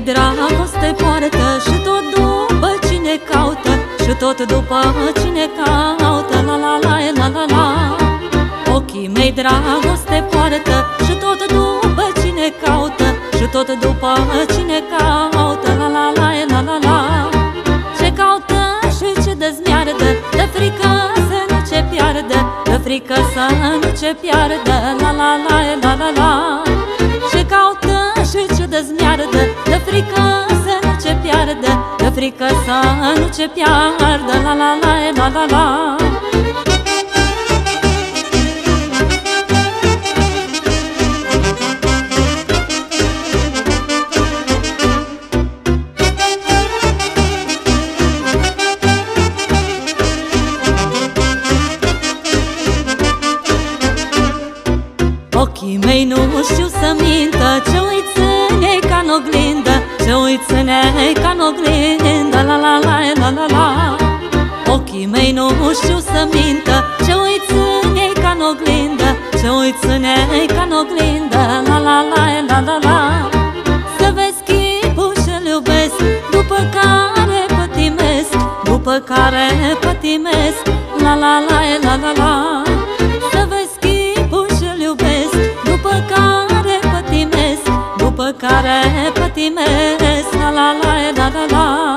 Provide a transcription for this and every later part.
Ochii mei dragoste poartă Și tot după cine caută Și tot după cine caută. La la la la la la. Ochii mei dragoste poartă Și tot după cine caută Și tot după cine caută. La la la la la la. Ce caută și ce dezmiardă De frică să nu ce piardă De frică să nu ce piardă. La la la la la la frică să nu ce piardă La la la la la la Ochii mei nu știu să mintă Ce uiți în ei ca n oglindă Ce uiți în ei ca n oglindă La la la la la la Ochii mei nu știu să mintă Ce uiți în ei ca n oglindă Ce uiți în ei ca n oglindă La la la la la la Să vezi chipul și-l iubesc După care pătimesc După care pătimesc La la la la la la Să vezi chipul și-l iubesc După care pătimesc După care pătimesc La la la la la la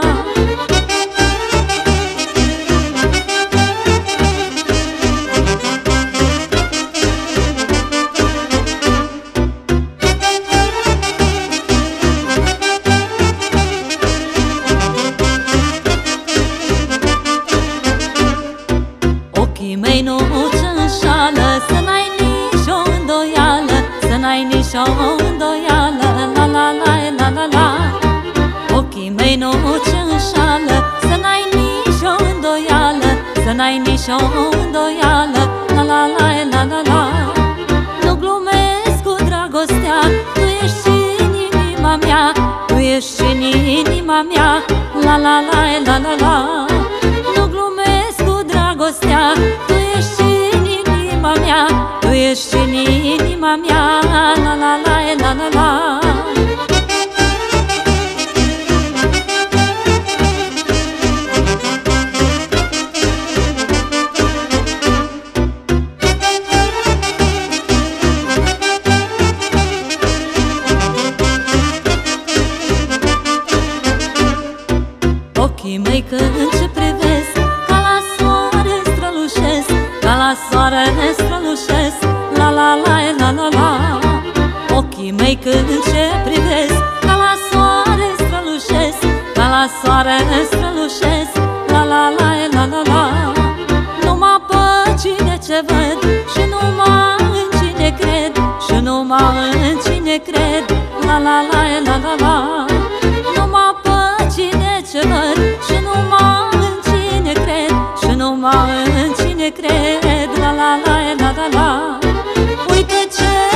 Ochii mei nu ce înșală Să n-ai nici o îndoială. La la la la la la. Nu glumesc cu dragostea Tu ești în inima mea Tu ești în inima mea. La la la la la la. Nu glumesc cu dragostea Ochii mei când ce privesc Ca la soare strălușesc Ca la soare strălușesc. La la la la la la. Ochii mei când ce privesc Ca la soare strălușesc Ca la soare strălușesc. La la la la la la. Numai pe cine ce văd Și numai în cine cred Și numai în cine cred. La la la la la la cred La la la la la da, la. Uite ce